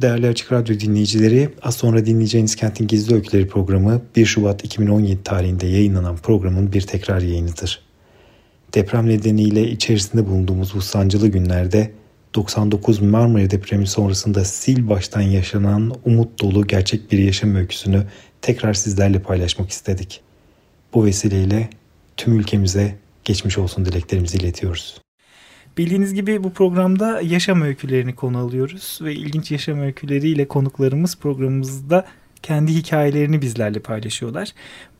Değerli Açık Radyo dinleyicileri, az sonra dinleyeceğiniz Kentin Gizli Öyküleri programı 1 Şubat 2017 tarihinde yayınlanan programın bir tekrar yayınıdır. Deprem nedeniyle içerisinde bulunduğumuz bu sancılı günlerde 99 Marmara depremi sonrasında sil baştan yaşanan umut dolu gerçek bir yaşam öyküsünü tekrar sizlerle paylaşmak istedik. Bu vesileyle tüm ülkemize geçmiş olsun dileklerimizi iletiyoruz. Bildiğiniz gibi bu programda yaşam öykülerini konu alıyoruz ve ilginç yaşam öyküleriyle konuklarımız programımızda kendi hikayelerini bizlerle paylaşıyorlar.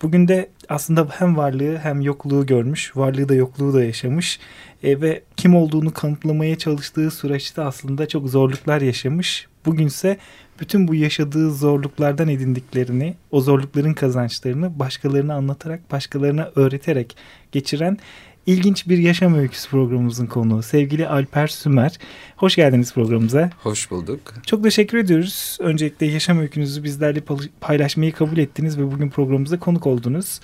Bugün de aslında hem varlığı hem yokluğu görmüş, varlığı da yokluğu da yaşamış e, ve kim olduğunu kanıtlamaya çalıştığı süreçte aslında çok zorluklar yaşamış. Bugünse bütün bu yaşadığı zorluklardan edindiklerini, o zorlukların kazançlarını başkalarına anlatarak, başkalarına öğreterek geçiren ilginç bir yaşam öyküsü programımızın konuğu. Sevgili Alper Sümer. Hoş geldiniz programımıza. Hoş bulduk. Çok teşekkür ediyoruz. Öncelikle yaşam öykünüzü bizlerle paylaşmayı kabul ettiniz ve bugün programımıza konuk oldunuz.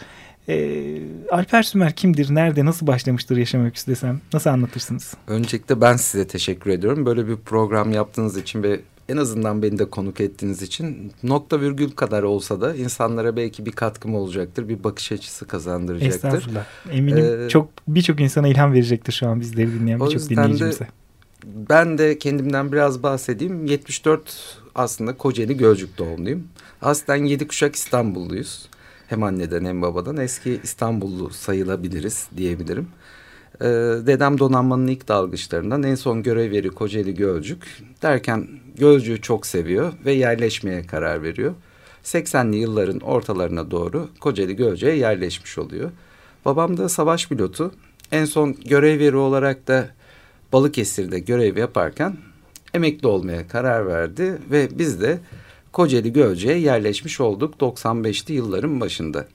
Ee, Alper Sümer kimdir, nerede, nasıl başlamıştır yaşam öyküsü desem? Nasıl anlatırsınız? Öncelikle ben size teşekkür ediyorum. Böyle bir program yaptığınız için ve en azından beni de konuk ettiğiniz için nokta virgül kadar olsa da insanlara belki bir katkım olacaktır. Bir bakış açısı kazandıracaktır. Estağfurullah. Eminim ee, çok birçok insana ilham verecektir şu an bizleri dinleyen birçok dinleyicimize. De, ben de kendimden biraz bahsedeyim. 74 aslında Kocaeli Gölcük doğumluyum. Aslen yedi kuşak İstanbulluyuz. Hem anneden hem babadan eski İstanbullu sayılabiliriz diyebilirim. Ee, dedem donanmanın ilk dalgıçlarından en son görev yeri Kocaeli Gölcük. Derken Gölcük'ü çok seviyor ve yerleşmeye karar veriyor. 80'li yılların ortalarına doğru Kocaeli Gölcük'e yerleşmiş oluyor. Babam da savaş pilotu. En son görev yeri olarak da Balıkesir'de görev yaparken emekli olmaya karar verdi ve biz de Kocaeli Gölcük'e yerleşmiş olduk 95'li yılların başında.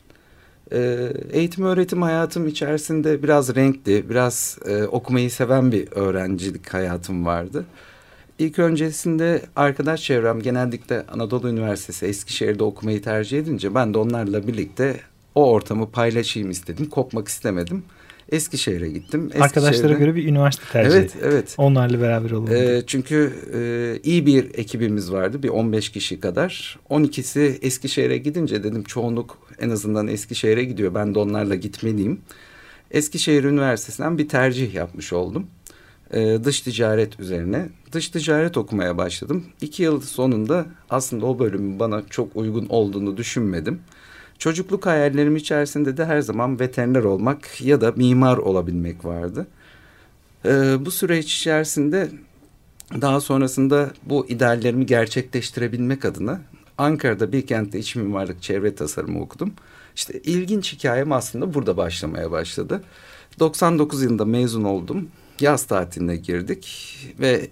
Ee, eğitim öğretim hayatım içerisinde biraz renkli, biraz e, okumayı seven bir öğrencilik hayatım vardı. İlk öncesinde arkadaş çevrem genellikle Anadolu Üniversitesi Eskişehir'de okumayı tercih edince ben de onlarla birlikte o ortamı paylaşayım istedim. Kopmak istemedim. Eskişehir'e gittim. Eskişehir'de... Arkadaşlara göre bir üniversite tercih Evet, evet. Onlarla beraber olun. E, çünkü e, iyi bir ekibimiz vardı. Bir 15 kişi kadar. 12'si Eskişehir'e gidince dedim çoğunluk en azından Eskişehir'e gidiyor. Ben de onlarla gitmeliyim. Eskişehir Üniversitesi'nden bir tercih yapmış oldum. E, dış ticaret üzerine. Dış ticaret okumaya başladım. İki yıl sonunda aslında o bölümün bana çok uygun olduğunu düşünmedim. Çocukluk hayallerim içerisinde de her zaman veteriner olmak ya da mimar olabilmek vardı. Ee, bu süreç içerisinde daha sonrasında bu ideallerimi gerçekleştirebilmek adına Ankara'da bir kentte iç mimarlık çevre tasarımı okudum. İşte ilginç hikayem aslında burada başlamaya başladı. 99 yılında mezun oldum. Yaz tatiline girdik ve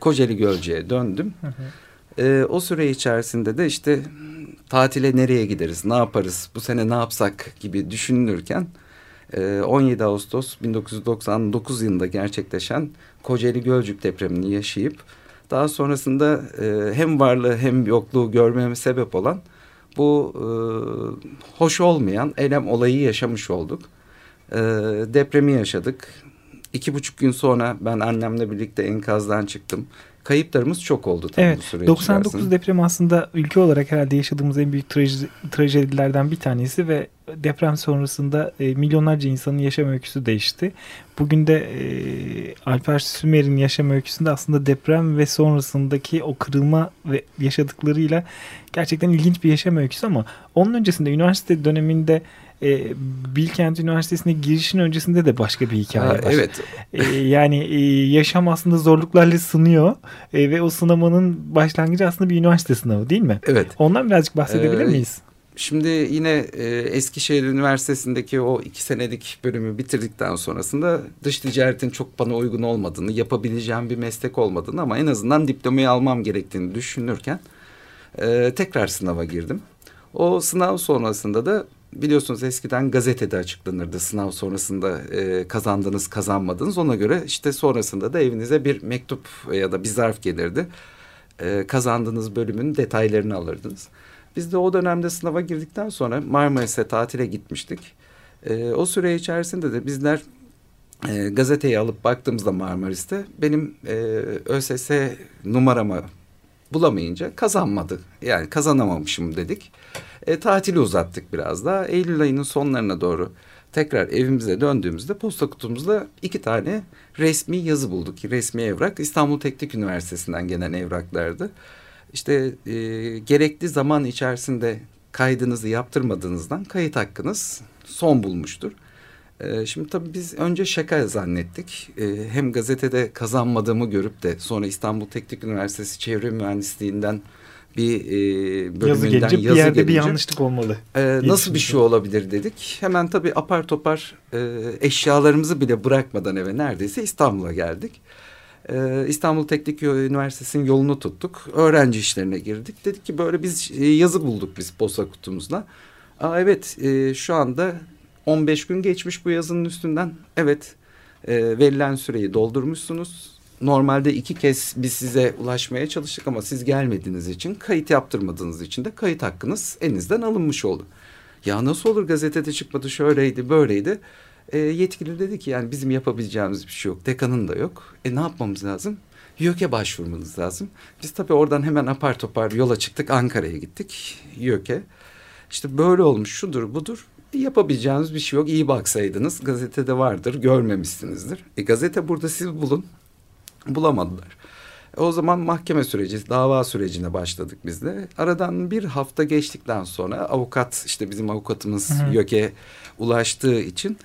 Kocaeli Gölce'ye döndüm. Hı hı. Ee, o süre içerisinde de işte tatile nereye gideriz, ne yaparız, bu sene ne yapsak gibi düşünülürken 17 e, Ağustos 1999 yılında gerçekleşen Kocaeli Gölcük depremini yaşayıp daha sonrasında e, hem varlığı hem yokluğu görmeme sebep olan bu e, hoş olmayan elem olayı yaşamış olduk. Depremi yaşadık. İki buçuk gün sonra ben annemle birlikte enkazdan çıktım kayıplarımız çok oldu tabii evet, bu süre 99 içerisinde. deprem aslında ülke olarak herhalde yaşadığımız en büyük traj trajedilerden bir tanesi ve deprem sonrasında e, milyonlarca insanın yaşam öyküsü değişti. Bugün de e, Alper Sümer'in yaşam öyküsünde aslında deprem ve sonrasındaki o kırılma ve yaşadıklarıyla gerçekten ilginç bir yaşam öyküsü ama onun öncesinde üniversite döneminde e, Bilkent Üniversitesi'ne girişin öncesinde de başka bir hikaye ha, var. Evet. E, yani e, yaşam aslında zorluklarla sınıyor e, ve o sınamanın başlangıcı aslında bir üniversite sınavı değil mi? Evet. Ondan birazcık bahsedebilir ee, miyiz? Şimdi yine e, Eskişehir Üniversitesi'ndeki o iki senelik bölümü bitirdikten sonrasında dış ticaretin çok bana uygun olmadığını, yapabileceğim bir meslek olmadığını ama en azından diplomayı almam gerektiğini düşünürken e, tekrar sınava girdim. O sınav sonrasında da biliyorsunuz eskiden gazetede açıklanırdı sınav sonrasında e, kazandınız kazanmadınız. Ona göre işte sonrasında da evinize bir mektup ya da bir zarf gelirdi. E, kazandığınız bölümün detaylarını alırdınız. Biz de o dönemde sınava girdikten sonra Marmaris'e tatile gitmiştik. E, o süre içerisinde de bizler e, gazeteyi alıp baktığımızda Marmaris'te benim e, ÖSS numaramı bulamayınca kazanmadı. Yani kazanamamışım dedik. E, tatili uzattık biraz daha. Eylül ayının sonlarına doğru tekrar evimize döndüğümüzde posta kutumuzda iki tane resmi yazı bulduk. Resmi evrak İstanbul Teknik Üniversitesi'nden gelen evraklardı. İşte e, gerekli zaman içerisinde kaydınızı yaptırmadığınızdan kayıt hakkınız son bulmuştur. E, şimdi tabii biz önce şaka zannettik. E, hem gazetede kazanmadığımı görüp de sonra İstanbul Teknik Üniversitesi Çevre Mühendisliğinden bir e, bölümünden yazı gelince yazı bir yerde gelince, bir yanlışlık olmalı. e, nasıl bir şey olabilir dedik. Hemen tabii apar topar e, eşyalarımızı bile bırakmadan eve neredeyse İstanbul'a geldik. İstanbul Teknik Üniversitesi'nin yolunu tuttuk. Öğrenci işlerine girdik. Dedik ki böyle biz yazı bulduk biz posta kutumuzla. Aa, evet e, şu anda 15 gün geçmiş bu yazının üstünden. Evet e, verilen süreyi doldurmuşsunuz. Normalde iki kez biz size ulaşmaya çalıştık ama siz gelmediğiniz için kayıt yaptırmadığınız için de kayıt hakkınız elinizden alınmış oldu. Ya nasıl olur gazetede çıkmadı şöyleydi böyleydi. E, yetkili dedi ki yani bizim yapabileceğimiz bir şey yok. Dekanın da yok. E ne yapmamız lazım? YÖK'e başvurmanız lazım. Biz tabii oradan hemen apar topar yola çıktık Ankara'ya gittik YÖK'e. İşte böyle olmuş şudur budur. Yapabileceğiniz bir şey yok. İyi baksaydınız gazetede vardır görmemişsinizdir. E, gazete burada siz bulun. Bulamadılar. E, o zaman mahkeme süreci, dava sürecine başladık biz de. Aradan bir hafta geçtikten sonra avukat, işte bizim avukatımız Hı hı. YÖK'e ulaştığı için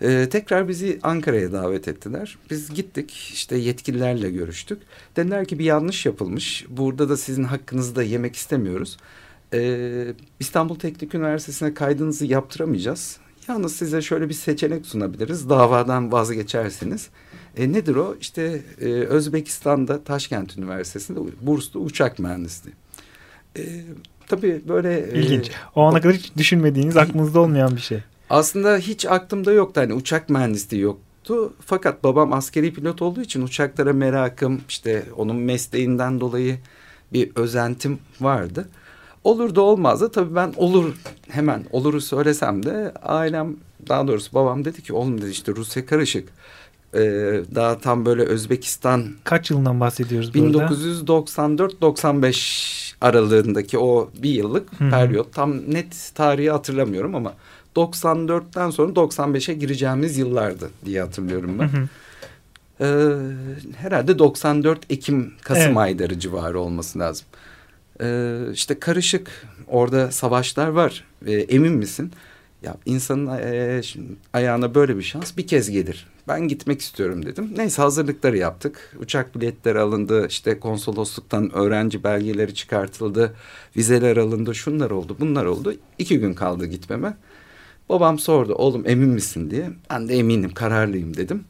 e, tekrar bizi Ankara'ya davet ettiler. Biz gittik, işte yetkililerle görüştük. Dediler ki bir yanlış yapılmış. Burada da sizin hakkınızı da yemek istemiyoruz. E, İstanbul Teknik Üniversitesi'ne kaydınızı yaptıramayacağız. Yalnız size şöyle bir seçenek sunabiliriz. Davadan vazgeçerseniz. E, nedir o? İşte e, Özbekistan'da Taşkent Üniversitesi'nde burslu uçak mühendisliği. E, tabii böyle... e, İlginç. O ana kadar hiç düşünmediğiniz, aklınızda olmayan bir şey. aslında hiç aklımda yoktu. Hani uçak mühendisliği yoktu. Fakat babam askeri pilot olduğu için uçaklara merakım, işte onun mesleğinden dolayı bir özentim vardı. Olur da olmaz da tabii ben olur hemen oluru söylesem de ailem daha doğrusu babam dedi ki oğlum dedi işte Rusya karışık. Ee, daha tam böyle Özbekistan Kaç yılından bahsediyoruz burada? 1994-95 aralığındaki o bir yıllık Hı hı. periyot tam net tarihi hatırlamıyorum ama 94'ten sonra 95'e gireceğimiz yıllardı diye hatırlıyorum ben. Hı hı. Ee, herhalde 94 Ekim Kasım Evet. ayları civarı olması lazım. Ee, işte karışık orada savaşlar var. Ee, emin misin? Ya insanın e, ayağına böyle bir şans bir kez gelir. Ben gitmek istiyorum dedim. Neyse hazırlıkları yaptık. Uçak biletleri alındı. işte konsolosluktan öğrenci belgeleri çıkartıldı. Vizeler alındı. Şunlar oldu bunlar oldu. İki gün kaldı gitmeme. Babam sordu oğlum emin misin diye. Ben de eminim kararlıyım dedim.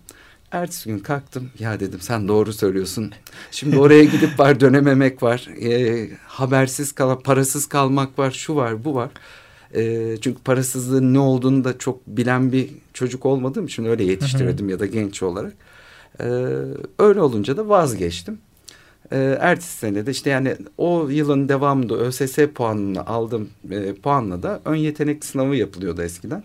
Ertesi gün kalktım. Ya dedim sen doğru söylüyorsun. Şimdi oraya gidip var dönememek var. E, habersiz kal parasız kalmak var. Şu var bu var. E, çünkü parasızlığın ne olduğunu da çok bilen bir çocuk olmadığım için öyle yetiştirdim ya da genç olarak. E, öyle olunca da vazgeçtim. E, ertesi sene de işte yani o yılın devamında ÖSS puanını aldım e, puanla da ön yetenek sınavı yapılıyordu eskiden.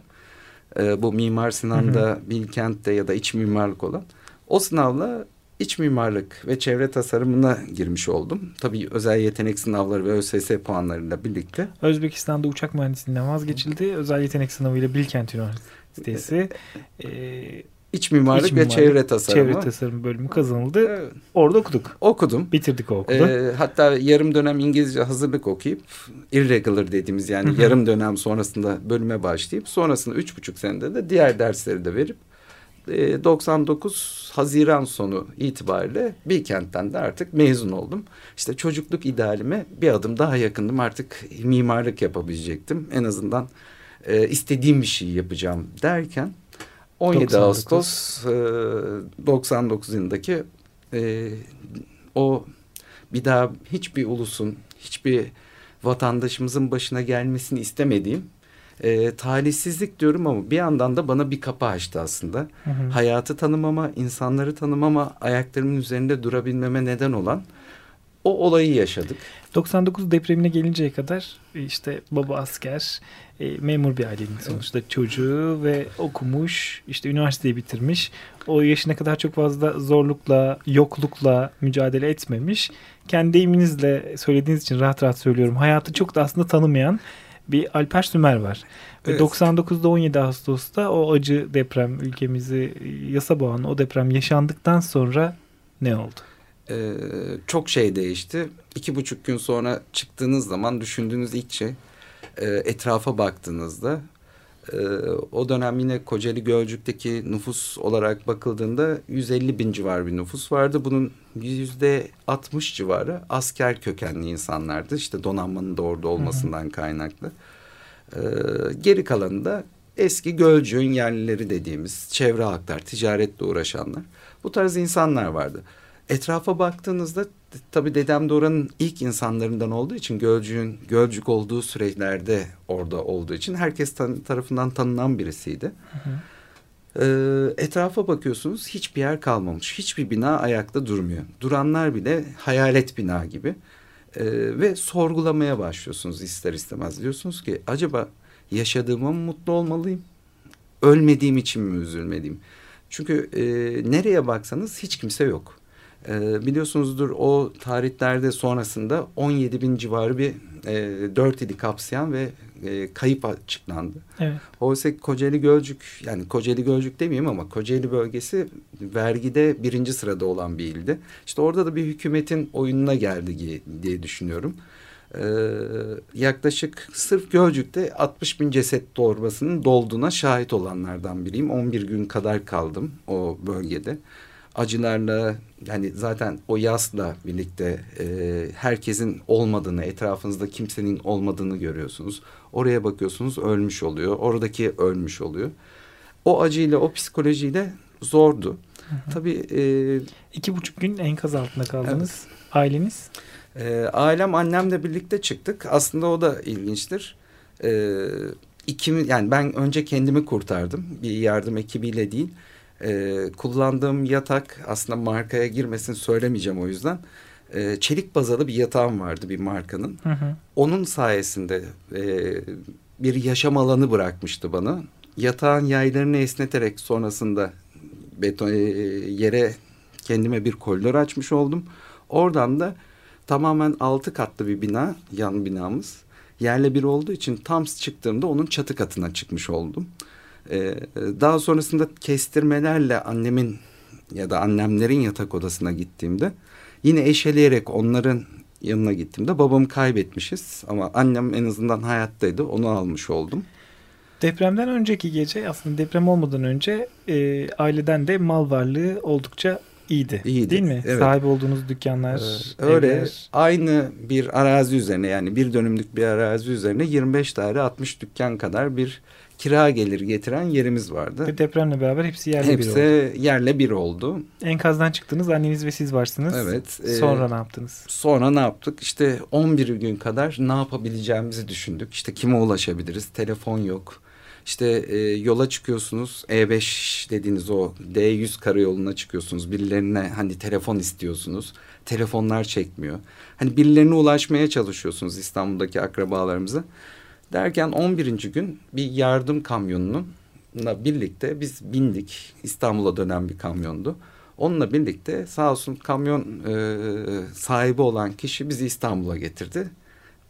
E, bu Mimar Sinan'da, Bilkent'te ya da iç mimarlık olan. O sınavla iç mimarlık ve çevre tasarımına girmiş oldum. Tabii özel yetenek sınavları ve ÖSS puanlarıyla birlikte. Özbekistan'da uçak mühendisliğinden vazgeçildi. Özel yetenek sınavıyla Bilkent Üniversitesi e, İç mimarlık İç ve mimarlık, çevre tasarımı. çevre tasarım bölümü kazanıldı. Evet, Orada okuduk. okudum. Bitirdik o okulu. Ee, hatta yarım dönem İngilizce hazırlık okuyup irregular dediğimiz yani yarım dönem sonrasında bölüme başlayıp sonrasında üç buçuk senede de diğer dersleri de verip e, 99 Haziran sonu itibariyle Bilkent'ten de artık mezun oldum. İşte çocukluk idealime bir adım daha yakındım. Artık mimarlık yapabilecektim. En azından e, istediğim bir şey yapacağım derken 17 99. Ağustos e, 99 yılındaki e, o bir daha hiçbir ulusun, hiçbir vatandaşımızın başına gelmesini istemediğim e, talihsizlik diyorum ama bir yandan da bana bir kapı açtı aslında. Hı hı. Hayatı tanımama, insanları tanımama, ayaklarımın üzerinde durabilmeme neden olan o olayı yaşadık. 99 depremine gelinceye kadar işte baba asker, e, memur bir ailenin sonuçta çocuğu ve okumuş, işte üniversiteyi bitirmiş. O yaşına kadar çok fazla zorlukla, yoklukla mücadele etmemiş. Kendi deyiminizle söylediğiniz için rahat rahat söylüyorum. Hayatı çok da aslında tanımayan bir Alper Sümer var. Evet. Ve 99'da 17 Ağustos'ta o acı deprem ülkemizi yasa boğan o deprem yaşandıktan sonra ne oldu? Ee, çok şey değişti. İki buçuk gün sonra çıktığınız zaman düşündüğünüz ilk şey e, etrafa baktığınızda e, o dönem yine Kocaeli Gölcük'teki nüfus olarak bakıldığında 150 bin civar bir nüfus vardı. Bunun yüzde 60 civarı asker kökenli insanlardı. İşte donanmanın da orada olmasından kaynaklı. E, geri kalanı da eski Gölcük'ün yerlileri dediğimiz çevre halklar, ticaretle uğraşanlar. Bu tarz insanlar vardı. Etrafa baktığınızda tabii dedem de oranın ilk insanlarından olduğu için Gölcük'ün Gölcük olduğu süreçlerde orada olduğu için herkes tan tarafından tanınan birisiydi. Hı hı. Ee, etrafa bakıyorsunuz hiçbir yer kalmamış. Hiçbir bina ayakta durmuyor. Duranlar bile hayalet bina gibi. Ee, ve sorgulamaya başlıyorsunuz ister istemez. Diyorsunuz ki acaba yaşadığıma mı mutlu olmalıyım? Ölmediğim için mi üzülmeliyim? Çünkü e, nereye baksanız hiç kimse yok. E, biliyorsunuzdur o tarihlerde sonrasında 17 bin civarı bir e, 4 ili kapsayan ve e, kayıp açıklandı. Evet. Oysa Kocaeli Gölcük yani Kocaeli Gölcük demeyeyim ama Kocaeli bölgesi vergide birinci sırada olan bir ildi. İşte orada da bir hükümetin oyununa geldi diye düşünüyorum. Ee, yaklaşık sırf Gölcük'te 60 bin ceset torbasının dolduğuna şahit olanlardan biriyim. 11 gün kadar kaldım o bölgede acılarla yani zaten o yasla birlikte e, herkesin olmadığını, etrafınızda kimsenin olmadığını görüyorsunuz. Oraya bakıyorsunuz ölmüş oluyor. Oradaki ölmüş oluyor. O acıyla, o psikolojiyle zordu. Hı hı. Tabii. E, İki buçuk gün enkaz altında kaldınız. Evet. Aileniz? E, ailem annemle birlikte çıktık. Aslında o da ilginçtir. E, ikimi, yani ben önce kendimi kurtardım. Bir yardım ekibiyle değil. E, kullandığım yatak aslında markaya girmesin söylemeyeceğim o yüzden. E, çelik bazalı bir yatağım vardı bir markanın. Hı hı. Onun sayesinde e, bir yaşam alanı bırakmıştı bana. Yatağın yaylarını esneterek sonrasında beton e, yere kendime bir koridor açmış oldum. Oradan da tamamen altı katlı bir bina, yan binamız. Yerle bir olduğu için tam çıktığımda onun çatı katına çıkmış oldum. Ee, daha sonrasında kestirmelerle annemin ya da annemlerin yatak odasına gittiğimde yine eşeleyerek onların yanına gittiğimde babamı kaybetmişiz ama annem en azından hayattaydı onu almış oldum. Depremden önceki gece aslında deprem olmadan önce e, aileden de mal varlığı oldukça iyiydi. İyiydi. Değil mi? Evet. Sahip olduğunuz dükkanlar, ee, Öyle evler. aynı bir arazi üzerine yani bir dönümlük bir arazi üzerine 25 daire 60 dükkan kadar bir kira gelir getiren yerimiz vardı. Ve depremle beraber hepsi yerle hepsi bir oldu. Hepsi yerle bir oldu. Enkazdan çıktınız anneniz ve siz varsınız. Evet. E, sonra ne yaptınız? Sonra ne yaptık? İşte 11 gün kadar ne yapabileceğimizi düşündük. İşte kime ulaşabiliriz? Telefon yok. İşte e, yola çıkıyorsunuz E5 dediğiniz o D100 karayoluna çıkıyorsunuz. Birilerine hani telefon istiyorsunuz. Telefonlar çekmiyor. Hani birilerine ulaşmaya çalışıyorsunuz İstanbul'daki akrabalarımıza. Derken 11. gün bir yardım kamyonunla birlikte biz bindik. İstanbul'a dönen bir kamyondu. Onunla birlikte sağ olsun kamyon e, sahibi olan kişi bizi İstanbul'a getirdi.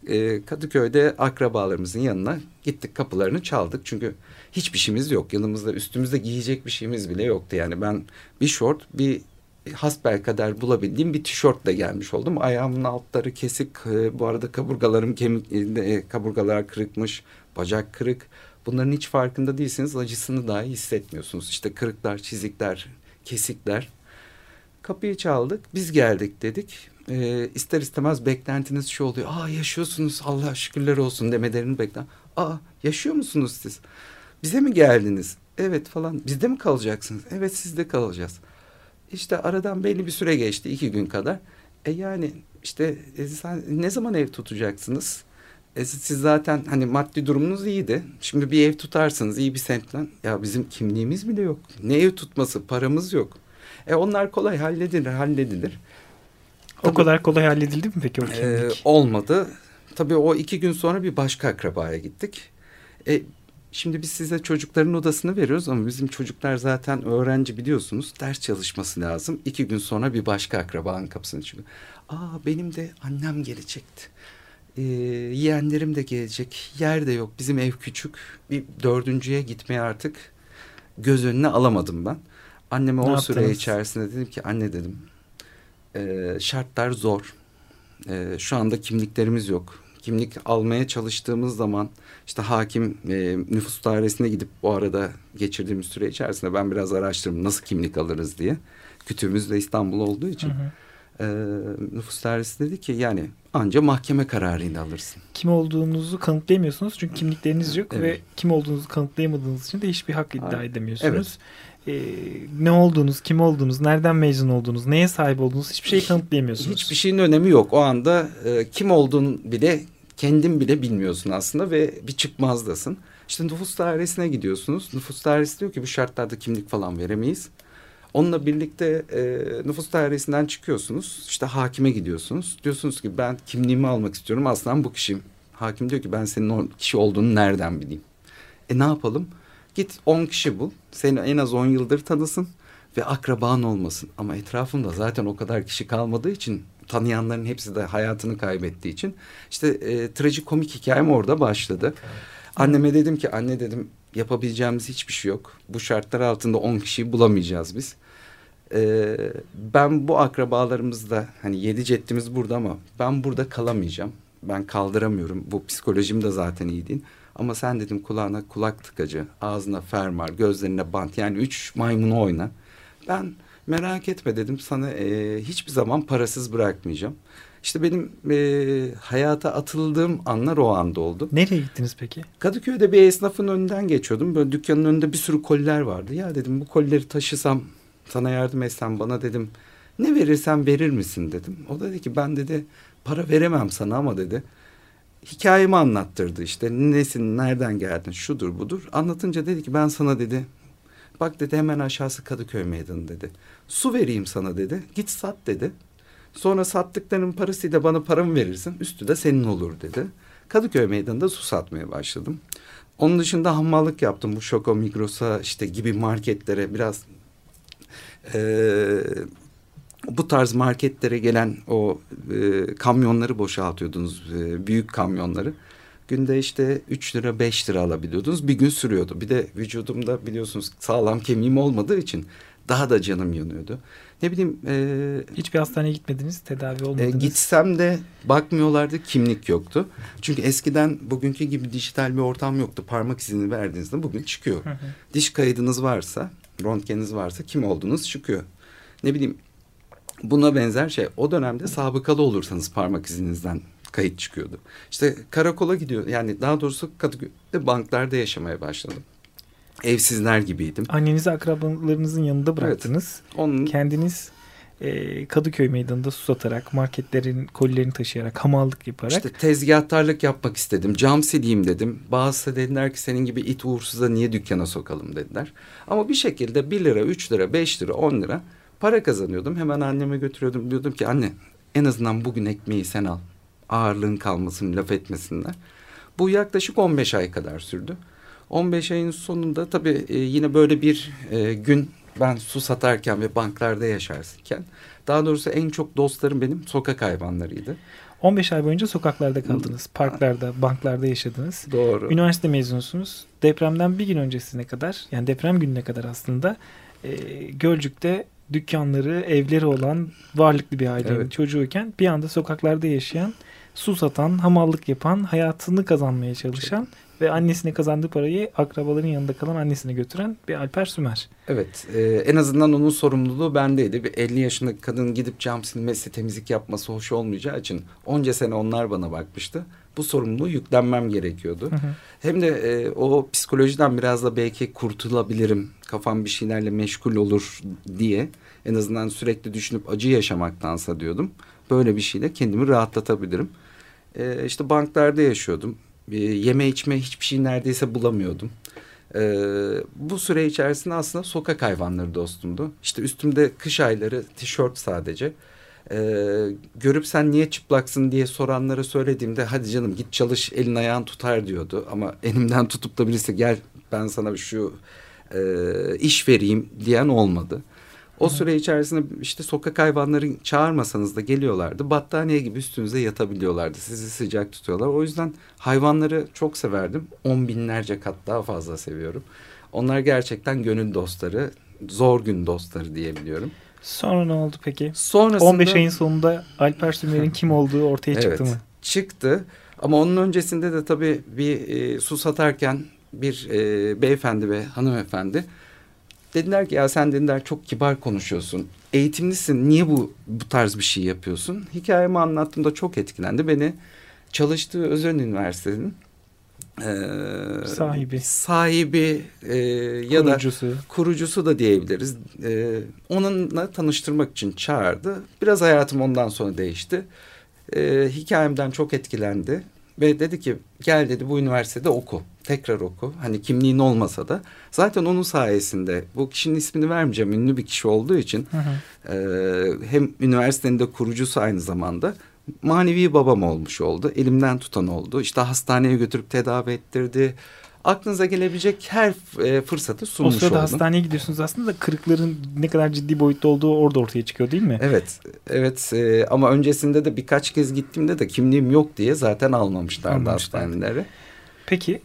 E, Kadıköy'de akrabalarımızın yanına gittik kapılarını çaldık. Çünkü hiçbir şeyimiz yok. Yanımızda üstümüzde giyecek bir şeyimiz bile yoktu. Yani ben bir şort bir hasbel kadar bulabildiğim bir tişörtle gelmiş oldum. Ayağımın altları kesik. E, bu arada kaburgalarım kemik, e, kaburgalar kırıkmış. Bacak kırık. Bunların hiç farkında değilsiniz. Acısını dahi hissetmiyorsunuz. İşte kırıklar, çizikler, kesikler. Kapıyı çaldık. Biz geldik dedik. E, ister istemez beklentiniz şu oluyor. Aa yaşıyorsunuz Allah şükürler olsun demelerini bekler. Aa yaşıyor musunuz siz? Bize mi geldiniz? Evet falan. Bizde mi kalacaksınız? Evet sizde kalacağız. İşte aradan belli bir süre geçti. iki gün kadar. E yani işte e, sen ne zaman ev tutacaksınız? E, siz zaten hani maddi durumunuz iyiydi. Şimdi bir ev tutarsınız iyi bir semtten. Ya bizim kimliğimiz bile yok. Ne ev tutması paramız yok. E onlar kolay halledilir halledilir. O kadar kolay halledildi mi peki o E, kimlik? olmadı. Tabii o iki gün sonra bir başka akrabaya gittik. E, şimdi biz size çocukların odasını veriyoruz ama bizim çocuklar zaten öğrenci biliyorsunuz. Ders çalışması lazım. İki gün sonra bir başka akrabanın kapısını çıkıyor. Aa benim de annem gelecekti. E, yeğenlerim de gelecek. Yer de yok. Bizim ev küçük. Bir dördüncüye gitmeye artık göz önüne alamadım ben. Anneme Ne o süre yaptınız? içerisinde dedim ki anne dedim e, şartlar zor. E, şu anda kimliklerimiz yok. Kimlik almaya çalıştığımız zaman işte hakim e, nüfus dairesine gidip bu arada geçirdiğimiz süre içerisinde ben biraz araştırdım nasıl kimlik alırız diye. Kütüğümüz de İstanbul olduğu için. Hı hı. E, nüfus dairesi dedi ki yani anca mahkeme kararıyla alırsın. Kim olduğunuzu kanıtlayamıyorsunuz çünkü kimlikleriniz yok Evet. ve kim olduğunuzu kanıtlayamadığınız için de hiçbir hak iddia Aynen. edemiyorsunuz. Ee, ne olduğunuz, kim olduğunuz, nereden mezun olduğunuz, neye sahip olduğunuz hiçbir şeyi kanıtlayamıyorsunuz. Hiçbir şeyin önemi yok. O anda e, kim olduğunu bile kendin bile bilmiyorsun aslında ve bir çıkmazdasın. İşte nüfus dairesine gidiyorsunuz. Nüfus dairesi diyor ki bu şartlarda kimlik falan veremeyiz. Onunla birlikte e, nüfus dairesinden çıkıyorsunuz. İşte hakime gidiyorsunuz. Diyorsunuz ki ben kimliğimi almak istiyorum. Aslında bu kişiyim. Hakim diyor ki ben senin o kişi olduğunu nereden bileyim? E ne yapalım? Git 10 kişi bul. Seni en az 10 yıldır tanısın ve akraban olmasın. Ama etrafımda zaten o kadar kişi kalmadığı için tanıyanların hepsi de hayatını kaybettiği için işte e, trajikomik hikayem orada başladı. Anneme dedim ki anne dedim yapabileceğimiz hiçbir şey yok. Bu şartlar altında 10 kişiyi bulamayacağız biz. E, ben bu akrabalarımızda hani yedi ceddimiz burada ama ben burada kalamayacağım. Ben kaldıramıyorum. Bu psikolojim de zaten iyi değil. Ama sen dedim kulağına kulak tıkacı, ağzına fermuar, gözlerine bant yani üç maymunu oyna. Ben merak etme dedim sana e, hiçbir zaman parasız bırakmayacağım. İşte benim e, hayata atıldığım anlar o anda oldu. Nereye gittiniz peki? Kadıköy'de bir esnafın önünden geçiyordum. Böyle dükkanın önünde bir sürü koliler vardı. Ya dedim bu kolileri taşısam sana yardım etsem bana dedim ne verirsen verir misin dedim. O da dedi ki ben dedi para veremem sana ama dedi hikayemi anlattırdı işte nesin nereden geldin şudur budur. Anlatınca dedi ki ben sana dedi bak dedi hemen aşağısı Kadıköy meydanı dedi. Su vereyim sana dedi git sat dedi. Sonra sattıklarının parasıyla bana paramı verirsin üstü de senin olur dedi. Kadıköy meydanında su satmaya başladım. Onun dışında hammallık yaptım bu Şoko Migros'a işte gibi marketlere biraz eee, bu tarz marketlere gelen o e, kamyonları boşaltıyordunuz e, büyük kamyonları. Günde işte 3 lira 5 lira alabiliyordunuz bir gün sürüyordu. Bir de vücudumda biliyorsunuz sağlam kemiğim olmadığı için daha da canım yanıyordu. Ne bileyim e, Hiçbir hastaneye gitmediniz, tedavi e, olmadınız. gitsem de bakmıyorlardı kimlik yoktu. Çünkü eskiden bugünkü gibi dijital bir ortam yoktu. Parmak izini verdiğinizde bugün çıkıyor. Hı hı. Diş kaydınız varsa, röntgeniniz varsa kim olduğunuz çıkıyor. Ne bileyim buna benzer şey. O dönemde sabıkalı olursanız parmak izinizden kayıt çıkıyordu. İşte karakola gidiyor. Yani daha doğrusu Kadıköy'de banklarda yaşamaya başladım. Evsizler gibiydim. Annenizi akrabalarınızın yanında bıraktınız. Onun Kendiniz e, Kadıköy meydanında su satarak, marketlerin kolilerini taşıyarak, hamallık yaparak İşte tezgahtarlık yapmak istedim. Cam sileyim dedim. Bazısı dediler ki senin gibi it uğursuza niye dükkana sokalım dediler. Ama bir şekilde 1 lira, 3 lira, 5 lira, 10 lira para kazanıyordum. Hemen anneme götürüyordum. Diyordum ki anne en azından bugün ekmeği sen al. Ağırlığın kalmasın, laf etmesinler. Bu yaklaşık 15 ay kadar sürdü. 15 ayın sonunda tabii e, yine böyle bir e, gün ben su satarken ve banklarda yaşarken daha doğrusu en çok dostlarım benim sokak hayvanlarıydı. 15 ay boyunca sokaklarda kaldınız. Parklarda, banklarda yaşadınız. Doğru. Üniversite mezunusunuz. Depremden bir gün öncesine kadar yani deprem gününe kadar aslında e, Gölcük'te dükkanları, evleri olan varlıklı bir ailenin Evet. çocuğuyken bir anda sokaklarda yaşayan, su satan, hamallık yapan, hayatını kazanmaya çalışan ve annesine kazandığı parayı akrabaların yanında kalan annesine götüren bir Alper Sümer. Evet e, en azından onun sorumluluğu bendeydi. Bir 50 yaşındaki kadın gidip cam silmesi temizlik yapması hoş olmayacağı için onca sene onlar bana bakmıştı. Bu sorumluluğu yüklenmem gerekiyordu. Hı hı. Hem de e, o psikolojiden biraz da belki kurtulabilirim. Kafam bir şeylerle meşgul olur diye en azından sürekli düşünüp acı yaşamaktansa diyordum. Böyle bir şeyle kendimi rahatlatabilirim. E, işte banklarda yaşıyordum. E, yeme içme hiçbir şey neredeyse bulamıyordum. E, bu süre içerisinde aslında sokak hayvanları dostumdu. İşte üstümde kış ayları tişört sadece. E, görüp sen niye çıplaksın diye soranlara söylediğimde hadi canım git çalış elin ayağın tutar diyordu. Ama elimden tutup da birisi gel ben sana şu e, iş vereyim diyen olmadı. O süre içerisinde işte sokak hayvanları çağırmasanız da geliyorlardı. Battaniye gibi üstünüze yatabiliyorlardı. Sizi sıcak tutuyorlar. O yüzden hayvanları çok severdim. On binlerce kat daha fazla seviyorum. Onlar gerçekten gönül dostları, zor gün dostları diyebiliyorum. Sonra ne oldu peki? Sonrasında 15 ayın sonunda Alper Sümer'in kim olduğu ortaya çıktı evet, mı? Çıktı. Ama onun öncesinde de tabii bir e, su satarken bir e, beyefendi ve hanımefendi dediler ki ya sen dediler çok kibar konuşuyorsun. Eğitimlisin. Niye bu bu tarz bir şey yapıyorsun? Hikayemi anlattığımda çok etkilendi. Beni çalıştığı özel üniversitenin e, Sahibi. sahibi e, ya da Kurucusu. kurucusu da diyebiliriz. Ee, onunla tanıştırmak için çağırdı. Biraz hayatım ondan sonra değişti. Ee, hikayemden çok etkilendi. Ve dedi ki gel dedi bu üniversitede oku. Tekrar oku. Hani kimliğin olmasa da. Zaten onun sayesinde bu kişinin ismini vermeyeceğim. Ünlü bir kişi olduğu için. Hı hı. e, hem üniversitenin de kurucusu aynı zamanda. Manevi babam olmuş oldu. Elimden tutan oldu. İşte hastaneye götürüp tedavi ettirdi. Aklınıza gelebilecek her e, fırsatı O sunmuş sırada oldum. hastaneye gidiyorsunuz aslında da kırıkların ne kadar ciddi boyutta olduğu orada ortaya çıkıyor değil mi? Evet, evet e, ama öncesinde de birkaç kez gittiğimde de kimliğim yok diye zaten almamışlardı Almamışlardı. hastanelere. Peki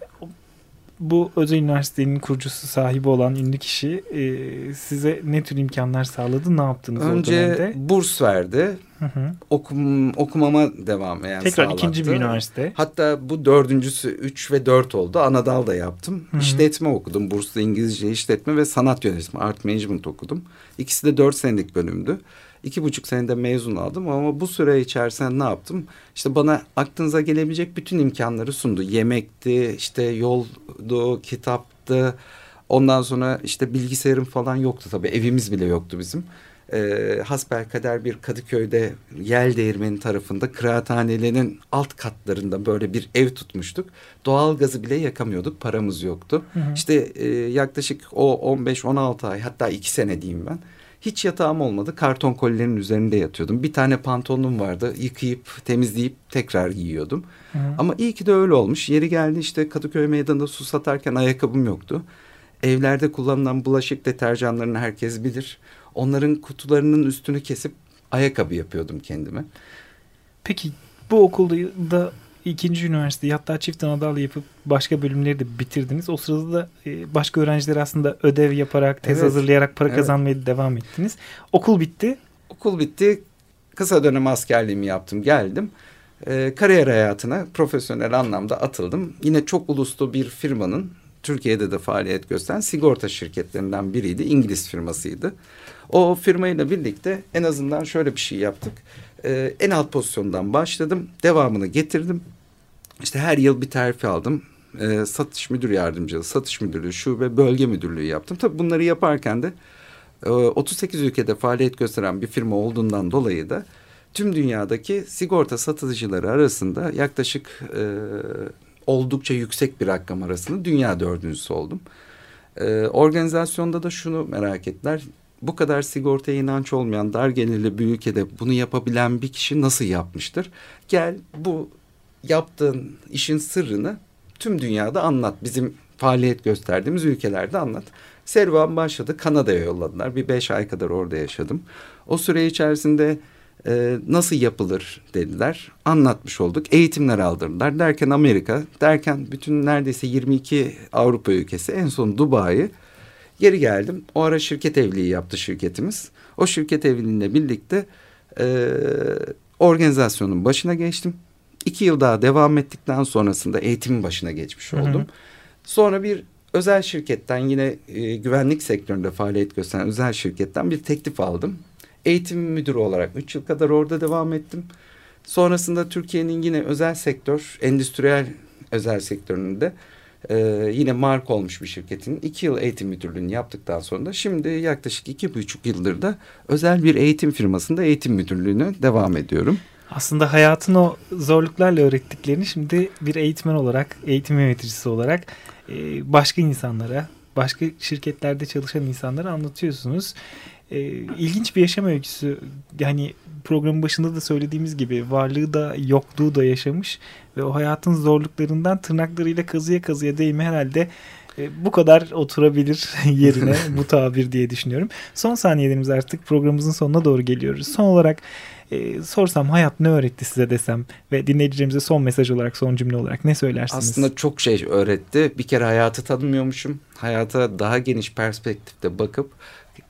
bu özel üniversitenin kurucusu sahibi olan ünlü kişi e, size ne tür imkanlar sağladı? Ne yaptınız o Önce dönemde? burs verdi, Hı hı. okum, okumama devam yani Tekrar sağlattı. ikinci bir üniversite. Hatta bu dördüncüsü üç ve dört oldu. Anadal da yaptım. Hı hı. İşletme okudum. Burslu İngilizce işletme ve sanat yönetimi, art management okudum. İkisi de dört senelik bölümdü. İki buçuk senede mezun aldım ama bu süre içerisinde ne yaptım? İşte bana aklınıza gelebilecek bütün imkanları sundu. Yemekti, işte yoldu, kitaptı. Ondan sonra işte bilgisayarım falan yoktu tabii. Evimiz bile yoktu bizim. Ee, hasbelkader bir Kadıköy'de yel değirmeni tarafında kıraathanelerin alt katlarında böyle bir ev tutmuştuk. Doğal gazı bile yakamıyorduk. Paramız yoktu. Hı hı. İşte e, yaklaşık o 15-16 ay hatta iki sene diyeyim ben. Hiç yatağım olmadı. Karton kolilerin üzerinde yatıyordum. Bir tane pantolonum vardı. Yıkayıp temizleyip tekrar giyiyordum. Hı. Ama iyi ki de öyle olmuş. Yeri geldi işte Kadıköy meydanında su satarken ayakkabım yoktu. Evlerde kullanılan bulaşık deterjanlarını herkes bilir. Onların kutularının üstünü kesip ayakkabı yapıyordum kendime. Peki bu okulda da ikinci üniversiteyi hatta çift anadal yapıp başka bölümleri de bitirdiniz. O sırada da e, başka öğrenciler aslında ödev yaparak, tez Evet. hazırlayarak para Evet. kazanmaya devam ettiniz. Okul bitti. Okul bitti. Kısa dönem askerliğimi yaptım. Geldim. Ee, kariyer hayatına profesyonel anlamda atıldım. Yine çok uluslu bir firmanın Türkiye'de de faaliyet gösteren sigorta şirketlerinden biriydi. İngiliz firmasıydı. O firmayla birlikte en azından şöyle bir şey yaptık. Ee, en alt pozisyondan başladım. Devamını getirdim. İşte her yıl bir terfi aldım. Ee, satış müdür yardımcılığı, satış müdürlüğü, şube, bölge müdürlüğü yaptım. Tabii bunları yaparken de e, 38 ülkede faaliyet gösteren bir firma olduğundan dolayı da tüm dünyadaki sigorta satıcıları arasında yaklaşık e, oldukça yüksek bir rakam arasında dünya dördüncüsü oldum. E, organizasyonda da şunu merak ettiler. Bu kadar sigortaya inanç olmayan dar gelirli bir ülkede bunu yapabilen bir kişi nasıl yapmıştır? Gel bu yaptığın işin sırrını tüm dünyada anlat. Bizim faaliyet gösterdiğimiz ülkelerde anlat. Serüven başladı. Kanada'ya yolladılar. Bir beş ay kadar orada yaşadım. O süre içerisinde e, nasıl yapılır dediler. Anlatmış olduk. Eğitimler aldırdılar. Derken Amerika, derken bütün neredeyse 22 Avrupa ülkesi, en son Dubai. Geri geldim. O ara şirket evliliği yaptı şirketimiz. O şirket evliliğiyle birlikte e, organizasyonun başına geçtim. İki yıl daha devam ettikten sonrasında eğitimin başına geçmiş oldum. Hı hı. Sonra bir özel şirketten yine e, güvenlik sektöründe faaliyet gösteren özel şirketten bir teklif aldım. Eğitim müdürü olarak üç yıl kadar orada devam ettim. Sonrasında Türkiye'nin yine özel sektör, endüstriyel özel sektöründe e, yine mark olmuş bir şirketin iki yıl eğitim müdürlüğünü yaptıktan sonra da şimdi yaklaşık iki buçuk yıldır da özel bir eğitim firmasında eğitim müdürlüğüne devam ediyorum. Aslında hayatın o zorluklarla öğrettiklerini şimdi bir eğitmen olarak, eğitim yöneticisi olarak e, başka insanlara, başka şirketlerde çalışan insanlara anlatıyorsunuz. E, ilginç bir yaşam öyküsü. Yani programın başında da söylediğimiz gibi varlığı da yokluğu da yaşamış ve o hayatın zorluklarından tırnaklarıyla kazıya kazıya değme herhalde e, bu kadar oturabilir yerine bu tabir diye düşünüyorum. Son saniyelerimiz artık programımızın sonuna doğru geliyoruz. Son olarak e, sorsam hayat ne öğretti size desem ve dinleyicilerimize son mesaj olarak son cümle olarak ne söylersiniz? Aslında çok şey öğretti. Bir kere hayatı tanımıyormuşum. Hayata daha geniş perspektifte bakıp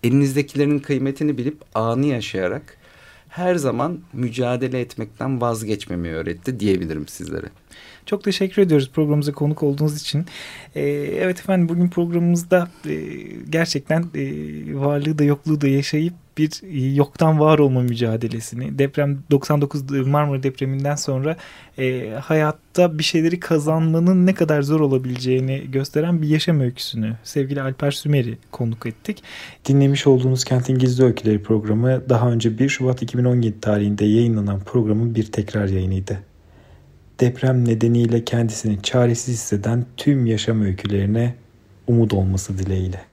elinizdekilerin kıymetini bilip anı yaşayarak her zaman mücadele etmekten vazgeçmemeyi öğretti diyebilirim sizlere. Çok teşekkür ediyoruz programımıza konuk olduğunuz için. Ee, evet efendim bugün programımızda e, gerçekten e, varlığı da yokluğu da yaşayıp bir e, yoktan var olma mücadelesini deprem 99 Marmara depreminden sonra e, hayatta bir şeyleri kazanmanın ne kadar zor olabileceğini gösteren bir yaşam öyküsünü sevgili Alper Sümer'i konuk ettik. Dinlemiş olduğunuz Kentin Gizli Öyküleri programı daha önce 1 Şubat 2017 tarihinde yayınlanan programın bir tekrar yayınıydı. Deprem nedeniyle kendisini çaresiz hisseden tüm yaşam öykülerine umut olması dileğiyle.